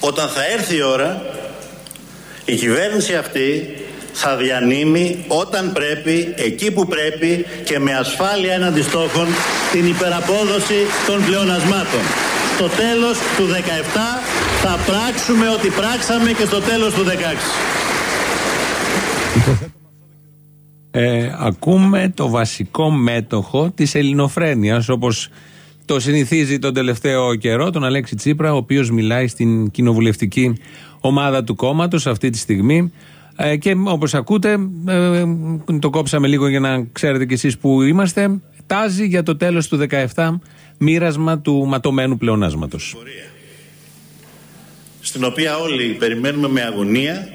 Όταν θα έρθει η ώρα, η κυβέρνηση αυτή θα διανύμει όταν πρέπει, εκεί που πρέπει και με ασφάλεια έναντι στόχων την υπεραπόδοση των πλεονασμάτων. Στο τέλος του 17 θα πράξουμε ό,τι πράξαμε και στο τέλος του 16. Ε, ακούμε το βασικό μέτοχο της ελληνοφρένειας όπως το συνηθίζει τον τελευταίο καιρό τον Αλέξη Τσίπρα ο οποίος μιλάει στην κοινοβουλευτική ομάδα του κόμματος αυτή τη στιγμή. Ε, και όπως ακούτε ε, το κόψαμε λίγο για να ξέρετε κι εσείς που είμαστε. Τάζει για το τέλος του 17 μοίρασμα του ματωμένου πλεονάσματος. Στην οποία όλοι περιμένουμε με αγωνία.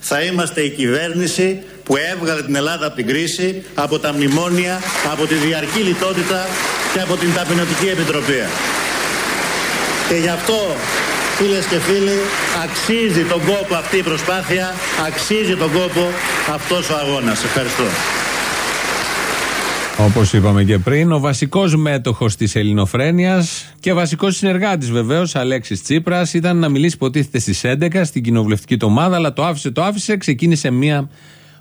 Θα είμαστε η κυβέρνηση που έβγαλε την Ελλάδα από την κρίση, από τα μνημόνια, από τη διαρκή λιτότητα και από την ταπεινωτική επιτροπή. Και γι' αυτό, φίλες και φίλοι, αξίζει τον κόπο αυτή η προσπάθεια, αξίζει τον κόπο αυτός ο αγώνας. Ευχαριστώ. Όπως είπαμε και πριν, ο βασικός μέτοχος της Ελληνοφρένειας και βασικός συνεργάτης βεβαίως, Αλέξης Τσίπρας, ήταν να μιλήσει υποτίθεται στις 11 στην κοινοβουλευτική του ομάδα, αλλά το άφησε, το άφησε, ξεκίνησε μία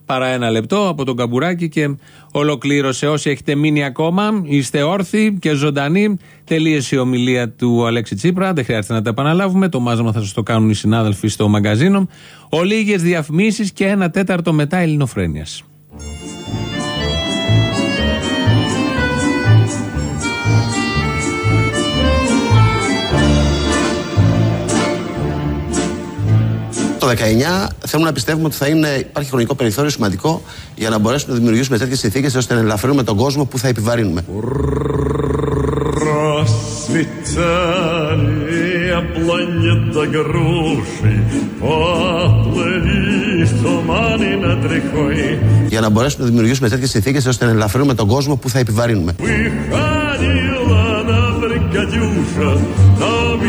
παρά ένα λεπτό από τον καμπουράκι και ολοκλήρωσε. Όσοι έχετε μείνει ακόμα, είστε όρθιοι και ζωντανοί. Τελείωσε η ομιλία του Αλέξη Τσίπρα. Δεν χρειάζεται να τα επαναλάβουμε. Το μάζαμα θα σας το κάνουν οι συνάδελφοι στο μαγκαζίνο. Ολίγες διαφημίσεις και ένα τέταρτο μετά ελληνοφρένειας. Το 19 θέλουμε να πιστεύουμε ότι θα είναι, υπάρχει χρονικό περιθώριο σημαντικό για να μπορέσουμε να δημιουργήσουμε τέτοιες συνθήκες ώστε να ελαφρύνουμε τον κόσμο που θα επιβαρύνουμε. Για να μπορέσουμε να δημιουργήσουμε τέτοιες συνθήκες ώστε να ελαφρύνουμε τον κόσμο που θα επιβαρύνουμε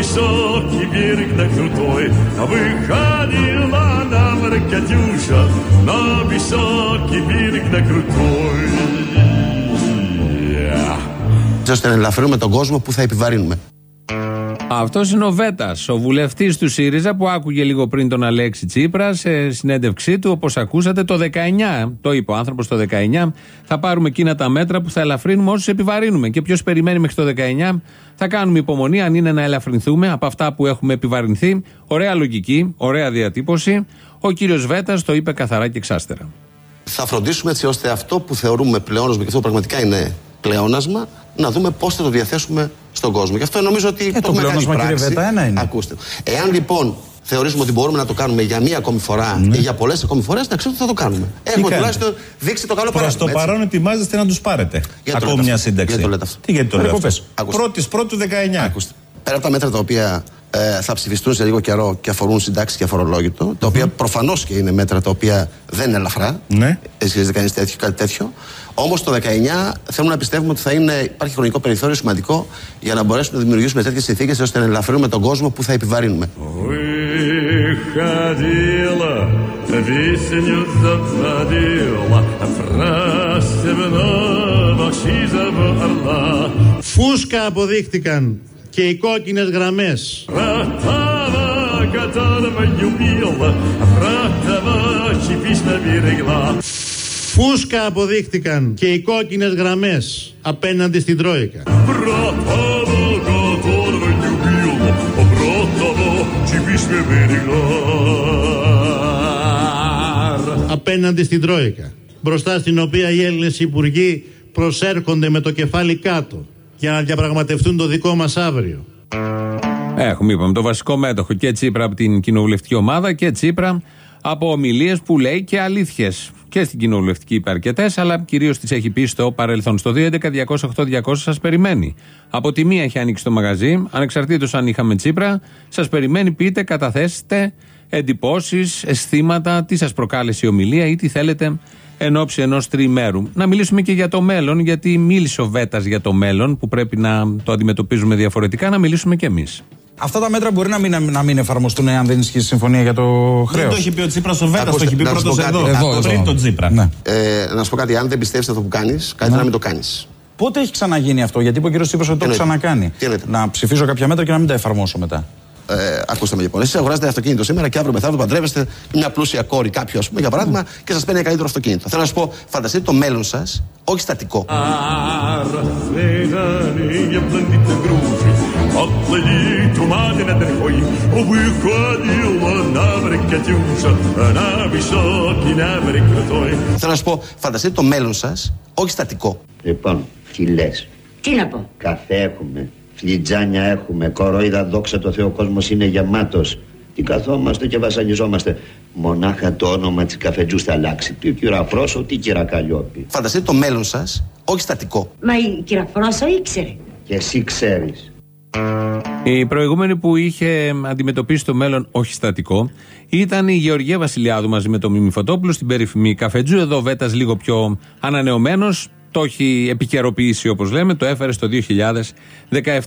Катюша на высокий берег на крутой Выходила нам Катюша на высокий берег на крутой ώστε να ελαφρύνουμε τον κόσμο που θα επιβαρύνουμε. Αυτός είναι ο Βέτας, ο βουλευτής του ΣΥΡΙΖΑ που άκουγε λίγο πριν τον Αλέξη Τσίπρα σε συνέντευξή του. Όπως ακούσατε, το 19, το είπε ο άνθρωπος το 19, θα πάρουμε εκείνα τα μέτρα που θα ελαφρύνουμε όσους επιβαρύνουμε. Και ποιος περιμένει μέχρι το 19, θα κάνουμε υπομονή αν είναι να ελαφρυνθούμε από αυτά που έχουμε επιβαρυνθεί. Ωραία λογική, ωραία διατύπωση. Ο κύριος Βέτας το είπε καθαρά και εξάστερα. Θα φροντίσουμε έτσι ώστε αυτό που θεωρούμε πλεόνασμα και αυτό πραγματικά είναι πλεόνασμα, να δούμε πώς θα το διαθέσουμε στον κόσμο. Γι' αυτό νομίζω ότι ε, το πλεόνασμα, κύριε Βέτα, ένα είναι. Ακούστε. Εάν λοιπόν θεωρήσουμε ότι μπορούμε να το κάνουμε για μία ακόμη φορά ναι. ή για πολλές ακόμη φορές, να ξέρετε ότι θα το κάνουμε. Έχουμε τουλάχιστον δείξει το καλό παράδειγμα. Προ το παρόν ετοιμάζεστε να τους πάρετε. Γιατί ακόμη μια σύνταξη. Γιατί το λέτε αυτό. Τι γιατί το λέτε αυτό; Πρώτης πρώτου 19. Ακούστε. Πέρα από τα μέτρα τα οποία ε, θα ψηφιστούν σε λίγο καιρό και αφορούν συντάξεις και αφορολόγητο, τα οποία προφανώς και είναι μέτρα τα οποία δεν είναι ελαφρά. Ναι. Εσχετίζεται κανείς τέτοιο, κάτι τέτοιο. Όμως το 19 θέλουμε να πιστεύουμε ότι θα είναι, υπάρχει χρονικό περιθώριο σημαντικό για να μπορέσουμε να δημιουργήσουμε τέτοιες συνθήκες ώστε να ελαφρύνουμε τον κόσμο που θα επιβαρύνουμε. Φούσκα αποδείχτηκαν και οι κόκκινες γραμμές. Φούσκα αποδείχτηκαν και οι κόκκινες γραμμές απέναντι στην Τρόικα. Απέναντι στην Τρόικα, μπροστά στην οποία οι Έλληνες υπουργοί προσέρχονται με το κεφάλι κάτω για να διαπραγματευτούν το δικό μας αύριο. Έχουμε, είπαμε, το βασικό μέτοχο και Τσίπρα από την κοινοβουλευτική ομάδα και Τσίπρα από ομιλίες που λέει και αλήθειες. Και στην κοινοβουλευτική είπε αρκετές, αλλά κυρίως τις έχει πει στο παρελθόν. Στο 211-208-200 σας περιμένει. Από τη μία έχει ανοίξει το μαγαζί, ανεξαρτήτως αν είχαμε Τσίπρα, σας περιμένει, πείτε, καταθέσετε εντυπώσεις, αισθήματα, τι σας προκάλεσε η ομιλία ή τι θέλετε εν ώψη ενός τριημέρου. Να μιλήσουμε και για το μέλλον, γιατί μίλησε ο Βέτας για το μέλλον, που πρέπει να το αντιμετωπίζουμε διαφορετικά, να μιλήσουμε κι εμείς. Αυτά τα μέτρα μπορεί να μην, να μην εφαρμοστούν αν δεν ισχύει η συμφωνία για το χρέος. Δεν το έχει πει ο Τσίπρας ο Βέτας, το έχει πει πρώτος εδώ. εδώ, πριν τον Τσίπρα. Ναι. Ε, να σου πω κάτι, αν δεν πιστεύεις αυτό που κάνεις, κάτι ναι. να μην το κάνεις. Πότε έχει ξαναγίνει αυτό, γιατί είπε ο κ. Τσίπρας ότι το έχει ξανακάνει. Τι να ψηφίσω κάποια μέτρα και να μην τα εφαρμόσω μετά. Ε, ακούσαμε λοιπόν. Εσείς αγοράζετε αυτοκίνητο σήμερα και αύριο μεθαύριο παντρεύεστε μια πλούσια κόρη κάποιο, ας πούμε, για παράδειγμα, και σας παίρνει ένα καλύτερο αυτοκίνητο. Θέλω να σας πω, φανταστείτε το μέλλον σας, όχι στατικό. Θέλω να σας πω, φανταστείτε το μέλλον σας, όχι στατικό. Λοιπόν, τι λες; Τι να πω; Καφέ έχουμε, φλιτζάνια έχουμε, κορόιδα δόξα τω Θεώ, ο κόσμος είναι γεμάτος. Τι καθόμαστε και βασανιζόμαστε. Μονάχα το όνομα της καφετζούς θα αλλάξει. Τι κυραφρόσο, τι κυρακαλιόπη. Φανταστείτε το μέλλον σας, όχι στατικό. Μα η κυραφρόσο ήξερε. Και εσύ ξέρεις. Η προηγούμενη που είχε αντιμετωπίσει το μέλλον όχι στατικό ήταν η Γεωργία Βασιλιάδου μαζί με τον Μίμη Φωτόπουλο στην περίφημη Καφετζού. Εδώ ο Βέτας λίγο πιο ανανεωμένος. Το έχει επικαιροποιήσει όπως λέμε, το έφερε στο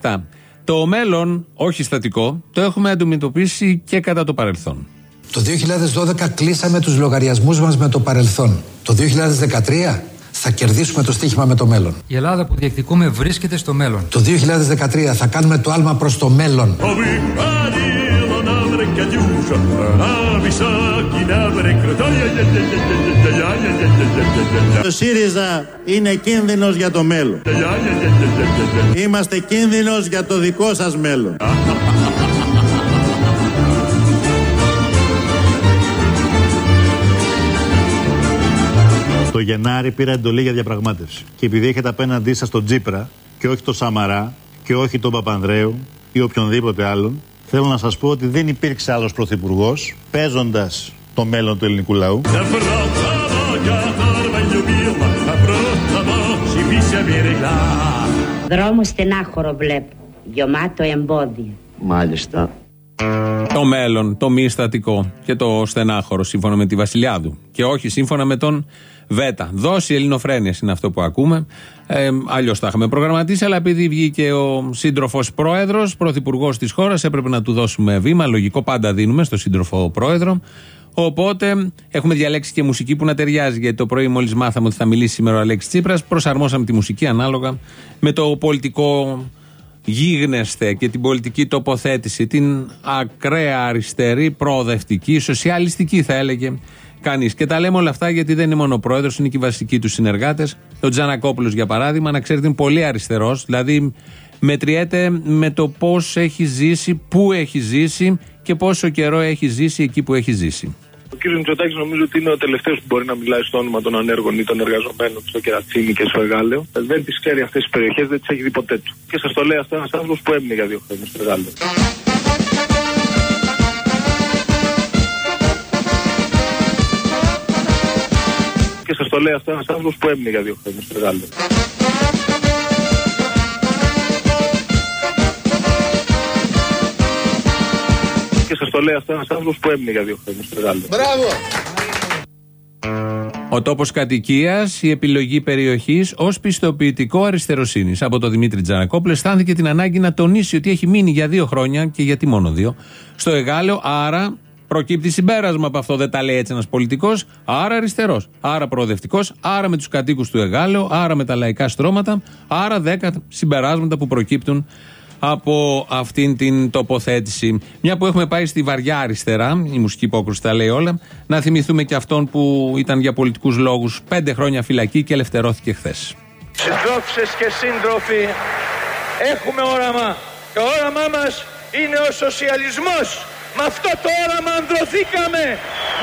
2017. Το μέλλον, όχι στατικό, το έχουμε αντιμετωπίσει και κατά το παρελθόν. Το 2012 κλείσαμε τους λογαριασμούς μας με το παρελθόν. Το 2013 θα κερδίσουμε το στοίχημα με το μέλλον. Η Ελλάδα που διεκδικούμε βρίσκεται στο μέλλον. Το 2013 θα κάνουμε το άλμα προς το μέλλον. Το ΣΥΡΙΖΑ είναι κίνδυνος για το μέλλον. Είμαστε κίνδυνος για το δικό σας μέλλον. Το Γενάρη πήρα εντολή για διαπραγμάτευση. Και επειδή έχετε απέναντί σας τον Τζίπρα και όχι τον Σαμαρά και όχι τον Παπανδρέου ή οποιονδήποτε άλλον, θέλω να σας πω ότι δεν υπήρξε άλλος πρωθυπουργός παίζοντας το μέλλον του ελληνικού λαού. Δρόμο στενάχωρο βλέπω. Γιωμάτο εμπόδια. Μάλιστα. Το μέλλον, το μη στατικό και το στενάχωρο σύμφωνα με τη Βασιλιάδου. Και όχι σύμφωνα με τον Βέτα. Δόση ελληνοφρένειας είναι αυτό που ακούμε. Ε, Αλλιώς τα είχαμε προγραμματίσει, αλλά επειδή βγήκε ο σύντροφος πρόεδρος, πρωθυπουργός της χώρας, έπρεπε να του δώσουμε βήμα. Λογικό πάντα δίνουμε στο σύντροφο πρόεδρο. Οπότε έχουμε διαλέξει και μουσική που να ταιριάζει. Γιατί το πρωί, μόλις μάθαμε ότι θα μιλήσει σήμερα ο Αλέξης Τσίπρας, προσαρμόσαμε τη μουσική ανάλογα με το πολιτικό γίγνεσθε και την πολιτική τοποθέτηση, την ακραία αριστερή, προοδευτική, σοσιαλιστική θα έλεγε κανείς. Και τα λέμε όλα αυτά γιατί δεν είναι μόνο ο πρόεδρος, είναι και οι βασικοί τους συνεργάτες. Ο Τζανακόπουλος, για παράδειγμα, να ξέρετε, είναι πολύ αριστερός. Δηλαδή, μετριέται με το πώς έχει ζήσει, πού έχει ζήσει και πόσο καιρό έχει ζήσει εκεί που έχει ζήσει. Ο κ. Μητσοτάκης νομίζω ότι είναι ο τελευταίος που μπορεί να μιλάει στο όνομα των ανέργων ή των εργαζομένων στο Κερατσίνη και στο Εγάλεο. Δεν τις ξέρει αυτές τις περιοχές, δεν τις έχει δει ποτέ του. Και σας το λέει αυτό ένας άνθρωπος που έμεινε για δύο χρόνια στο Εγάλεο. Και σας το λέει αυτό ένας άνθρωπος που έμεινε για δύο χρόνια στο Εγάλεο. Και σας το λέει αυτό ένας άνθρωπος που έμεινε για δύο χρόνια στο Εγάλεο. Ο τόπος κατοικίας, η επιλογή περιοχής ως πιστοποιητικό αριστεροσύνης. Από τον Δημήτρη Τζανακόπουλο αισθάνθηκε την ανάγκη να τονίσει ότι έχει μείνει για δύο χρόνια και γιατί μόνο δύο στο Εγάλεο. Άρα προκύπτει συμπέρασμα από αυτό. Δεν τα λέει έτσι ένας πολιτικός. Άρα αριστερός. Άρα προοδευτικός. Άρα με τους κατοίκους του Εγάλεο. Άρα με τα λαϊκά στρώματα. Άρα δέκα συμπεράσματα που προκύπτουν από αυτήν την τοποθέτηση. Μια που έχουμε πάει στη βαριά αριστερά, η μουσική υπόκρουση τα λέει όλα, να θυμηθούμε και αυτόν που ήταν για πολιτικούς λόγους πέντε χρόνια φυλακή και ελευθερώθηκε χθες. Συντρόφισσες και σύντροφοι, έχουμε όραμα. Το όραμά μας είναι ο σοσιαλισμός. Με αυτό το όραμα ανδρωθήκαμε,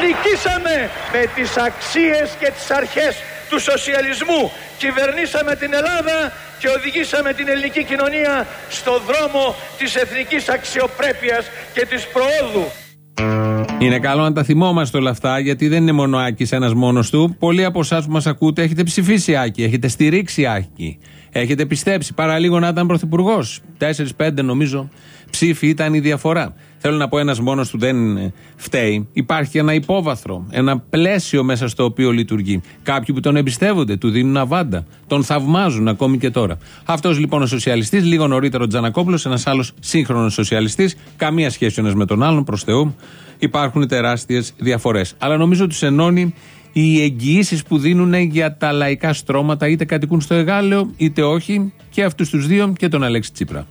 νικήσαμε με τις αξίες και τις αρχές του σοσιαλισμού. Κυβερνήσαμε την Ελλάδα και οδηγήσαμε την ελληνική κοινωνία στο δρόμο της εθνικής αξιοπρέπειας και της προόδου. Είναι καλό να τα θυμόμαστε όλα αυτά, γιατί δεν είναι μόνο Άκης ένας μόνος του. Πολλοί από εσάς που μας ακούτε έχετε ψηφίσει Άκη, έχετε στηρίξει Άκη. Έχετε πιστέψει παραλίγο να ήταν πρωθυπουργός. 4-5 νομίζω ψήφοι ήταν η διαφορά. Θέλω να πω, ένας μόνος του δεν φταίει. Υπάρχει ένα υπόβαθρο, ένα πλαίσιο μέσα στο οποίο λειτουργεί. Κάποιοι που τον εμπιστεύονται, του δίνουν αβάντα, τον θαυμάζουν ακόμη και τώρα. Αυτός λοιπόν ο σοσιαλιστής, λίγο νωρίτερα ο Τζανακόπουλος, ένας άλλος σύγχρονος σοσιαλιστής, καμία σχέση ο ένας με τον άλλον, προς Θεού. Υπάρχουν τεράστιες διαφορές. Αλλά νομίζω τους ενώνει οι εγγυήσει που δίνουν για τα λαϊκά στρώματα, είτε κατοικούν στο Εγάλεο, είτε όχι, και αυτού του δύο και τον Αλέξη Τσίπρα.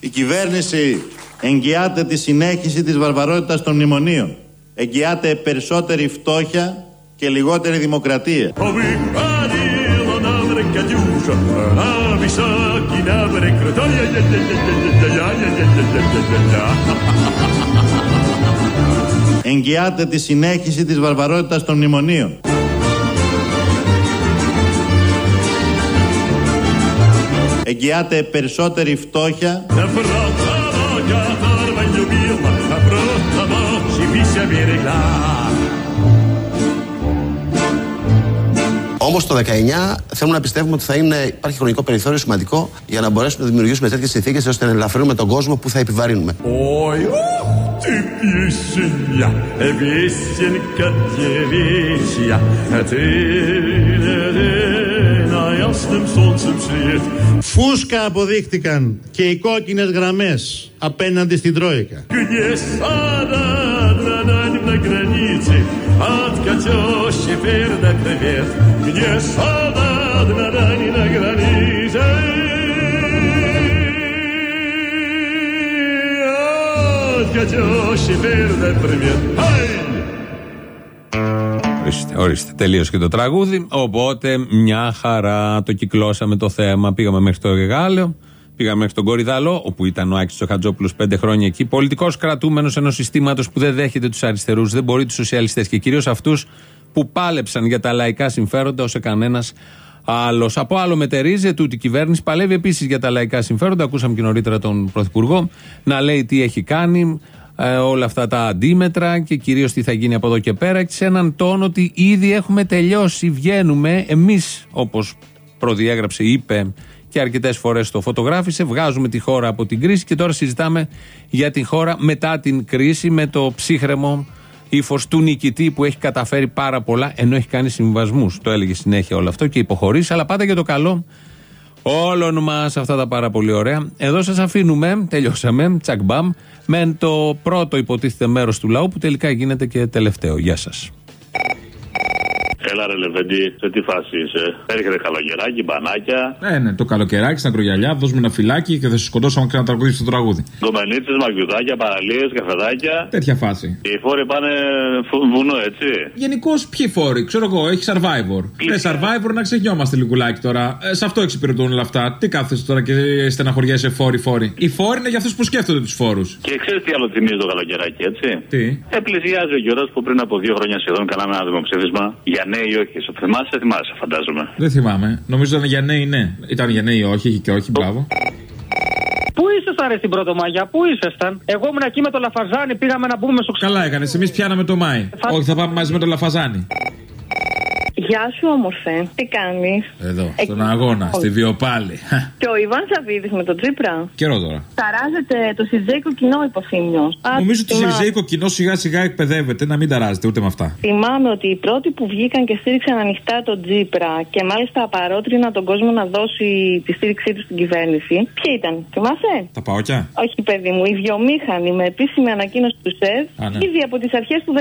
Η κυβέρνηση εγγυάται τη συνέχιση της βαρβαρότητας των μνημονίων. Εγγυάται περισσότερη φτώχεια και λιγότερη δημοκρατία. Εγγυάται τη συνέχιση της βαρβαρότητας των μνημονίων. Εγγυάται περισσότερη φτώχεια Όμως το 19 θέλουμε να πιστεύουμε ότι θα είναι, υπάρχει χρονικό περιθώριο σημαντικό για να μπορέσουμε να δημιουργήσουμε τέτοιες συνθήκες ώστε να ελαφρύνουμε τον κόσμο που θα επιβαρύνουμε. Φούσκα αποδείχτηκαν και οι κόκκινες γραμμές απέναντι στην Τρόικα Где сада на границе, от тещи перда привет. Где сада на границе, от тещи перда привет. Ай! Ορίστε, ορίστε. Τελείωσε και το τραγούδι. Οπότε μια χαρά το κυκλώσαμε το θέμα. Πήγαμε μέχρι το Ρεγάλαιο, πήγαμε μέχρι τον Κορυδαλό, όπου ήταν ο Άκης Τσοχατζόπουλος πέντε χρόνια εκεί. Πολιτικός κρατούμενος ενός συστήματος που δεν δέχεται τους αριστερούς, δεν μπορεί τους σοσιαλιστές και κυρίως αυτούς που πάλεψαν για τα λαϊκά συμφέροντα όσο κανένας άλλος. Από άλλο μετερίζει, τούτη η κυβέρνηση παλεύει επίσης για τα λαϊκά συμφέροντα. Ακούσαμε και νωρίτερα τον Πρωθυπουργό να λέει τι έχει κάνει, ε, όλα αυτά τα αντίμετρα και κυρίως τι θα γίνει από εδώ και πέρα. Και σε έναν τόνο ότι ήδη έχουμε τελειώσει, βγαίνουμε εμείς, όπως προδιέγραψε, είπε και αρκετές φορές το φωτογράφησε, βγάζουμε τη χώρα από την κρίση και τώρα συζητάμε για την χώρα μετά την κρίση με το ψύχρεμο ύφος του νικητή που έχει καταφέρει πάρα πολλά ενώ έχει κάνει συμβασμούς. Το έλεγε συνέχεια όλο αυτό και υποχωρήσει, αλλά πάντα για το καλό όλων μας αυτά τα πάρα πολύ ωραία. Εδώ σας αφήνουμε, τελειώσαμε, τσακ μπαμ, με το πρώτο υποτίθεται μέρος του λαού που τελικά γίνεται και τελευταίο. Γεια σας. Έλα ρε Λεβέντη, σε τι φάση είσαι; Έρχεται καλοκαιράκι, μπανάκια. Ναι, ναι, το καλοκαιράκι στην ακρογιαλιά, δώσουμε ένα φυλάκι και θα σε σκοτώσαμε και να τραγουδίσει το τραγούδι. Γκομενίτσε, μαγιουδάκια, παραλίες, καφεδάκια. Τέτοια φάση. Οι φόροι πάνε φου- βουνό, έτσι. Γενικώς ποιοι φόροι, ξέρω εγώ, έχεις survivor. Ναι, survivor να ξεχνιόμαστε λιγουλάκι τώρα. Ε, σε αυτό εξυπηρετούν όλα αυτά. Τι κάθεσαι τώρα και στεναχωριέσαι φόροι-φόροι. Οι φόροι είναι για αυτούς που σκέφτονται τους φόρους. Και ξέρεις τι άλλο θυμίζει το καλοκαιράκι, έτσι; Τι; Ε, πλησιάζει ο καιρός που πριν από δύο χρόνια σχεδόν κάναμε ένα δημοψήφισμα για ναι ή όχι. Σε θυμάσαι, θυμάσαι, φαντάζομαι. Δεν θυμάμαι. Νομίζω ήταν για ναι ή ναι. Ήταν για ναι ή όχι, είχε και όχι, μπράβο. Πού ήσασταν ρε στην Πρωτομαγιά, πού ήσασταν; Εγώ ήμουν εκεί με το Λαφαζάνι, πήγαμε να μπούμε στο Καλά έκανες, εμείς πιάναμε το Μάη. Όχι, θα πάμε μαζί με το Λαφαζάνι. Γεια σου, όμορφε. Τι κάνει; Εδώ, στον αγώνα, στη Βιοπάλη. Και ο Ιβάν Σαββίδης με τον Τσίπρα. Καιρό τώρα. Ταράζεται το Σιζέικο κοινό υποθύμιο. Νομίζω ότι το Σιριζέικο κοινό σιγά σιγά εκπαιδεύεται να μην ταράζεται ούτε με αυτά. Θυμάμαι ότι οι πρώτοι που βγήκαν και στήριξαν ανοιχτά τον Τζίπρα και μάλιστα παρότρινα τον κόσμο να δώσει τη στήριξή τους στην κυβέρνηση. Ποιοι ήταν, θυμάσαι; Τα παόκια. Όχι, παιδί μου, οι βιομήχανοι με επίσημη ανακοίνωση του ΣΕΒ Α, ναι. ήδη από τις αρχές του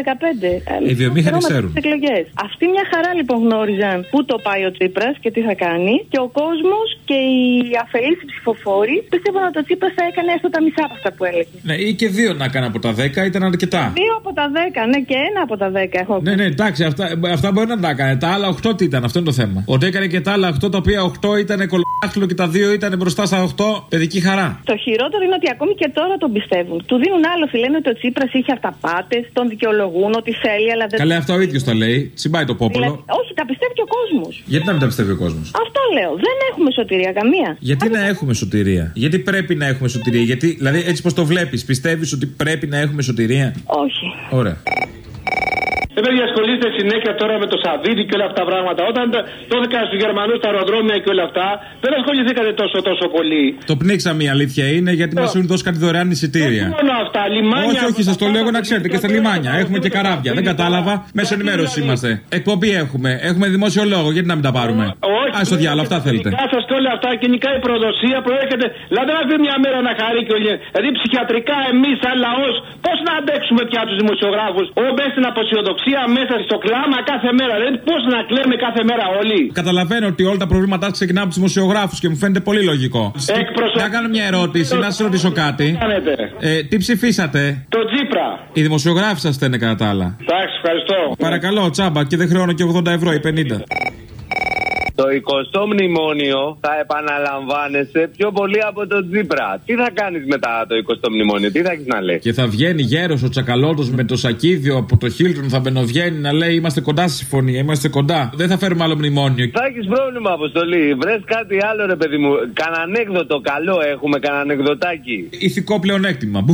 2015. Οι βιομήχανοι ξέρουν. Εκλογές. Αυτοί μια χαρά λοιπόν γνώριζαν πού το πάει ο Τσίπρας και τι θα κάνει. Και ο κόσμος και οι αφελείς ψηφοφόροι πίστευαν ότι ο Τσίπρας θα έκανε έστω τα μισά από αυτά που έλεγε. Ναι, ή και δύο να κάνω από τα 10 ήταν αρκετά. Δύο από τα 10, ναι, και ένα από τα 10 έχω Ναι, ναι, εντάξει, αυτά, αυτά μπορεί να τα έκανε. Τα άλλα 8 τι ήταν, αυτό είναι το θέμα. Ότι έκανε και τα άλλα 8 τα οποία 8 ήταν κολοχάχλο και τα 2 ήταν μπροστά στα 8 παιδική χαρά. Το χειρότερο είναι ότι ακόμη και τώρα τον πιστεύουν. Του δίνουν άλοθη, λένε ότι ο Τσίπρας είχε αυταπάτες, τον δικαιολογούν, ότι θέλει, αλλά δεν. Καλά, αυτό ο ίδιος τα λέει. Τσιμπάει το πόπολο. Δηλαδή, όχι, τα πιστεύει και ο κόσμος. Γιατί να μην τα πιστεύει ο κόσμος; Αυτό λέω. Δεν έχουμε σωτηρία καμία. Γιατί να έχουμε σωτηρία; Γιατί πρέπει να έχουμε σωτηρία; Γιατί, δηλαδή, έτσι πως το βλέπεις, πιστεύεις ότι πρέπει να έχουμε σωτηρία; Όχι. Ωραία. Δεν πρέπει να ασχολείστε συνέχεια τώρα με το Σαββίδι και όλα αυτά τα πράγματα. Όταν τα- το έκανα στους Γερμανούς τα αεροδρόμια και όλα αυτά, δεν ασχοληθήκατε τόσο τόσο πολύ. Το πνίξαμε η αλήθεια είναι γιατί μας έχουν δώσει κάτι δωρεάν εισιτήρια. Μόνο αυτά, λιμάνια. Όχι, όχι, σας το λέω εγώ να ξέρετε και στα λιμάνια. Έχουμε και καράβια. Δεν κατάλαβα. Μέσω ενημέρωσης είμαστε. Εκπομπή έχουμε. Έχουμε δημόσιο λόγο. Γιατί να μην τα πάρουμε; Όχι. Α, στο διάλογο, αυτά θέλετε. Γενικά σας και όλα αυτά, γενικά η προδοσία προέρχεται. Δηλαδή, δεν αφήνει μια μέρα να χαρεί και όλοι. Δηλαδή, ψυχιατρικά εμείς, σαν λαός, πώς Πώ να αντέξουμε πια τους δημοσιογράφους, μέσα στην αποσιοδοξία, μέσα στο κλάμα κάθε μέρα. Δηλαδή, πώς να κλαίμε κάθε μέρα όλοι. Καταλαβαίνω ότι όλα τα προβλήματά σα ξεκινάνε από τους δημοσιογράφους και μου φαίνεται πολύ λογικό. Να κάνω μια ερώτηση, να σας ρωτήσω κάτι. Κάνετε. Ε, τι ψηφίσατε, Το Τζίπρα. Οι δημοσιογράφοι σας στέλνε κατά τα άλλα. Εντάξει, ευχαριστώ. Παρακαλώ, τσάμπα και δεν χρεώνω και 80 ευρώ ή 50. Το 20ο μνημόνιο θα επαναλαμβάνεσαι πιο πολύ από τον Τζίπρα. Τι θα κάνεις μετά το 20ο μνημόνιο, τι θα έχεις να λέει. Και θα βγαίνει γέρος ο Τσακαλώτος με το σακίδιο από το Χίλτον, θα μπαινοβγαίνει να λέει Είμαστε κοντά στη συμφωνία, είμαστε κοντά. Δεν θα φέρουμε άλλο μνημόνιο. Θα έχεις πρόβλημα, Αποστολή. Βρες κάτι άλλο, ρε παιδί μου. Κανένα ανέκδοτο καλό έχουμε, κανένα ανεκδοτάκι. Ηθικό πλεονέκτημα.